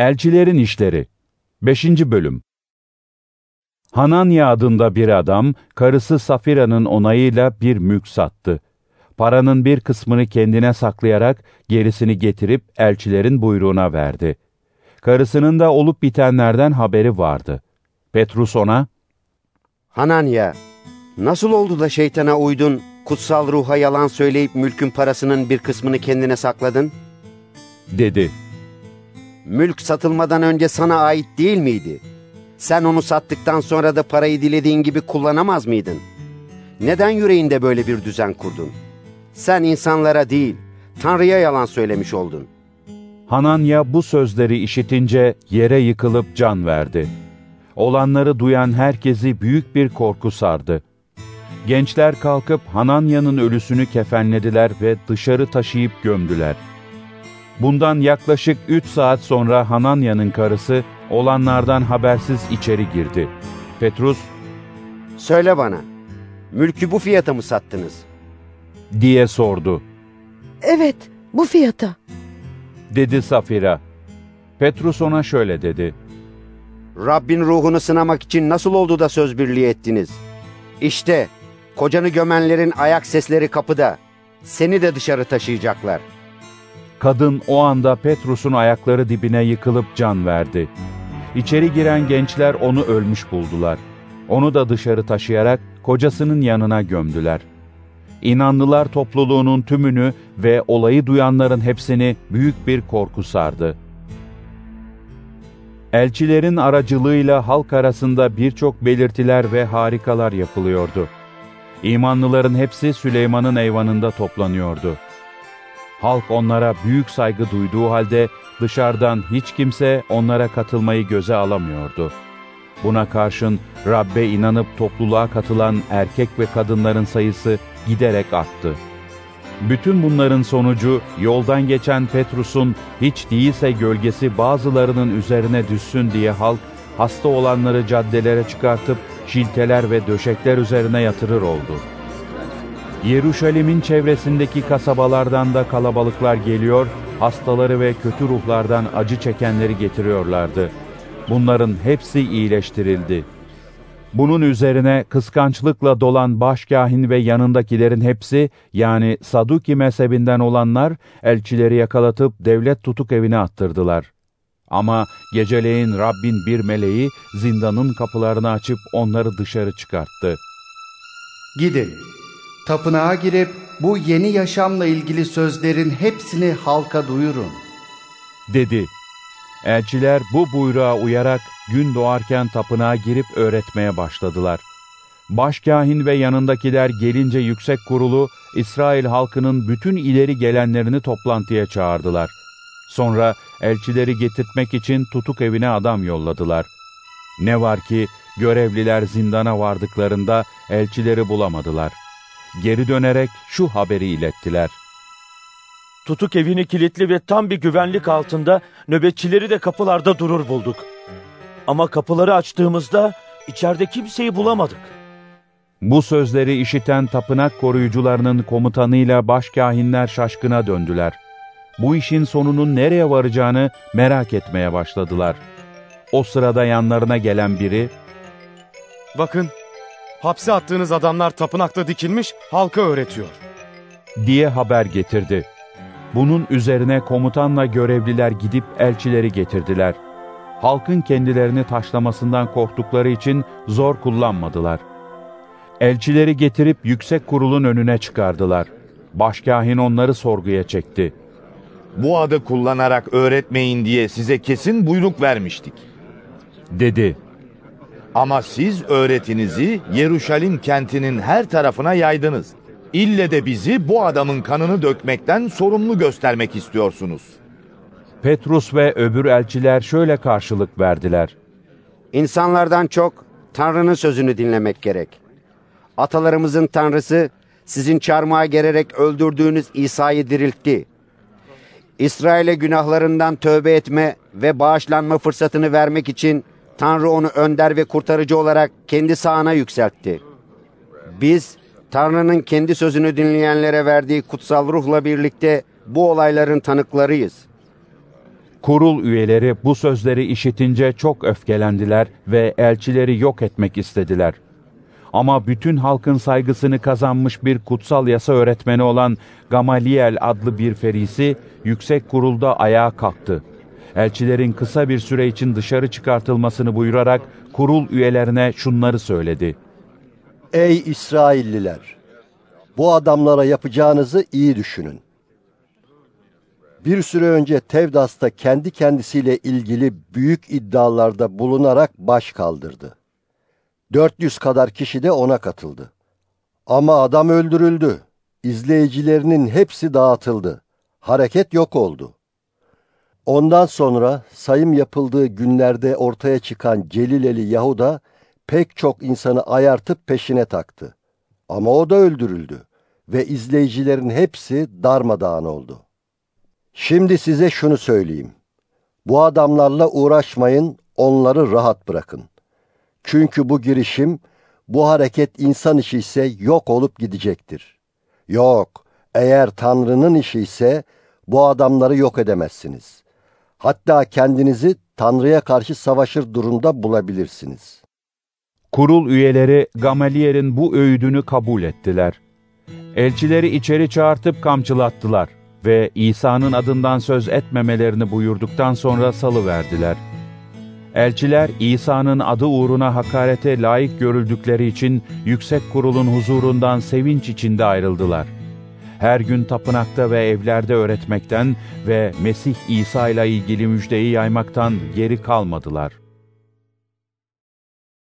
Elçilerin İşleri 5. Bölüm Hananya adında bir adam, karısı Safira'nın onayıyla bir mülk sattı. Paranın bir kısmını kendine saklayarak gerisini getirip elçilerin buyruğuna verdi. Karısının da olup bitenlerden haberi vardı. Petrus ona, Hananya, nasıl oldu da şeytana uydun, kutsal ruha yalan söyleyip mülkün parasının bir kısmını kendine sakladın? dedi. Mülk satılmadan önce sana ait değil miydi? Sen onu sattıktan sonra da parayı dilediğin gibi kullanamaz mıydın? Neden yüreğinde böyle bir düzen kurdun? Sen insanlara değil, Tanrı'ya yalan söylemiş oldun. Hananya bu sözleri işitince yere yıkılıp can verdi. Olanları duyan herkesi büyük bir korku sardı. Gençler kalkıp Hananya'nın ölüsünü kefenlediler ve dışarı taşıyıp gömdüler. Bundan yaklaşık üç saat sonra Hananya'nın karısı olanlardan habersiz içeri girdi. Petrus, Söyle bana, mülkü bu fiyata mı sattınız? diye sordu. Evet, bu fiyata. Dedi Safira. Petrus ona şöyle dedi. Rabbin ruhunu sınamak için nasıl oldu da söz birliği ettiniz? İşte, kocanı gömenlerin ayak sesleri kapıda. Seni de dışarı taşıyacaklar. Kadın o anda Petrus'un ayakları dibine yıkılıp can verdi. İçeri giren gençler onu ölmüş buldular. Onu da dışarı taşıyarak kocasının yanına gömdüler. İnanlılar topluluğunun tümünü ve olayı duyanların hepsini büyük bir korku sardı. Elçilerin aracılığıyla halk arasında birçok belirtiler ve harikalar yapılıyordu. İmanlıların hepsi Süleyman'ın eyvanında toplanıyordu. Halk onlara büyük saygı duyduğu halde dışarıdan hiç kimse onlara katılmayı göze alamıyordu. Buna karşın Rabbe inanıp topluluğa katılan erkek ve kadınların sayısı giderek arttı. Bütün bunların sonucu yoldan geçen Petrus'un hiç değilse gölgesi bazılarının üzerine düşsün diye halk hasta olanları caddelere çıkartıp şilteler ve döşekler üzerine yatırır oldu. Yeruşalim'in çevresindeki kasabalardan da kalabalıklar geliyor, hastaları ve kötü ruhlardan acı çekenleri getiriyorlardı. Bunların hepsi iyileştirildi. Bunun üzerine kıskançlıkla dolan başkahin ve yanındakilerin hepsi yani Saduki mezhebinden olanlar elçileri yakalatıp devlet tutuk evine attırdılar. Ama geceleyin Rabbin bir meleği zindanın kapılarını açıp onları dışarı çıkarttı. Gidin, tapınağa girip bu yeni yaşamla ilgili sözlerin hepsini halka duyurun. Dedi. Elçiler bu buyruğa uyarak gün doğarken tapınağa girip öğretmeye başladılar. Başkahin ve yanındakiler gelince yüksek kurulu İsrail halkının bütün ileri gelenlerini toplantıya çağırdılar. Sonra elçileri getirtmek için tutuk evine adam yolladılar. Ne var ki görevliler zindana vardıklarında elçileri bulamadılar. Geri dönerek şu haberi ilettiler. Tutuk evini kilitli ve tam bir güvenlik altında nöbetçileri de kapılarda durur bulduk. Ama kapıları açtığımızda içeride kimseyi bulamadık. Bu sözleri işiten tapınak koruyucularının komutanıyla başkahinler şaşkına döndüler. Bu işin sonunun nereye varacağını merak etmeye başladılar. O sırada yanlarına gelen biri, Bakın, hapse attığınız adamlar tapınakta dikilmiş, halka öğretiyor. diye haber getirdi. Bunun üzerine komutanla görevliler gidip elçileri getirdiler. Halkın kendilerini taşlamasından korktukları için zor kullanmadılar. Elçileri getirip yüksek kurulun önüne çıkardılar. Başkahin onları sorguya çekti. Bu adı kullanarak öğretmeyin diye size kesin buyruk vermiştik. Dedi. Ama siz öğretinizi Yeruşalim kentinin her tarafına yaydınız. İlle de bizi bu adamın kanını dökmekten sorumlu göstermek istiyorsunuz. Petrus ve öbür elçiler şöyle karşılık verdiler. İnsanlardan çok Tanrı'nın sözünü dinlemek gerek. Atalarımızın Tanrısı sizin çarmıha gererek öldürdüğünüz İsa'yı diriltti. İsrail'e günahlarından tövbe etme ve bağışlanma fırsatını vermek için Tanrı onu önder ve kurtarıcı olarak kendi sağına yükseltti. Biz Tanrı'nın kendi sözünü dinleyenlere verdiği kutsal ruhla birlikte bu olayların tanıklarıyız. Kurul üyeleri bu sözleri işitince çok öfkelendiler ve elçileri yok etmek istediler. Ama bütün halkın saygısını kazanmış bir kutsal yasa öğretmeni olan Gamaliel adlı bir ferisi yüksek kurulda ayağa kalktı. Elçilerin kısa bir süre için dışarı çıkartılmasını buyurarak kurul üyelerine şunları söyledi. Ey İsrailliler! Bu adamlara yapacağınızı iyi düşünün. Bir süre önce Tevdas'ta kendi kendisiyle ilgili büyük iddialarda bulunarak baş kaldırdı. 400 kadar kişi de ona katıldı. Ama adam öldürüldü. İzleyicilerinin hepsi dağıtıldı. Hareket yok oldu. Ondan sonra sayım yapıldığı günlerde ortaya çıkan Celileli Yahuda pek çok insanı ayartıp peşine taktı. Ama o da öldürüldü ve izleyicilerin hepsi darmadağın oldu. Şimdi size şunu söyleyeyim. Bu adamlarla uğraşmayın, onları rahat bırakın. Çünkü bu girişim, bu hareket insan işi ise yok olup gidecektir. Yok, eğer Tanrı'nın işi ise bu adamları yok edemezsiniz. Hatta kendinizi Tanrı'ya karşı savaşır durumda bulabilirsiniz. Kurul üyeleri Gamaliyer'in bu öğüdünü kabul ettiler. Elçileri içeri çağırtıp kamçılattılar ve İsa'nın adından söz etmemelerini buyurduktan sonra salı verdiler. Elçiler İsa'nın adı uğruna hakarete layık görüldükleri için yüksek kurulun huzurundan sevinç içinde ayrıldılar. Her gün tapınakta ve evlerde öğretmekten ve Mesih İsa ile ilgili müjdeyi yaymaktan geri kalmadılar.''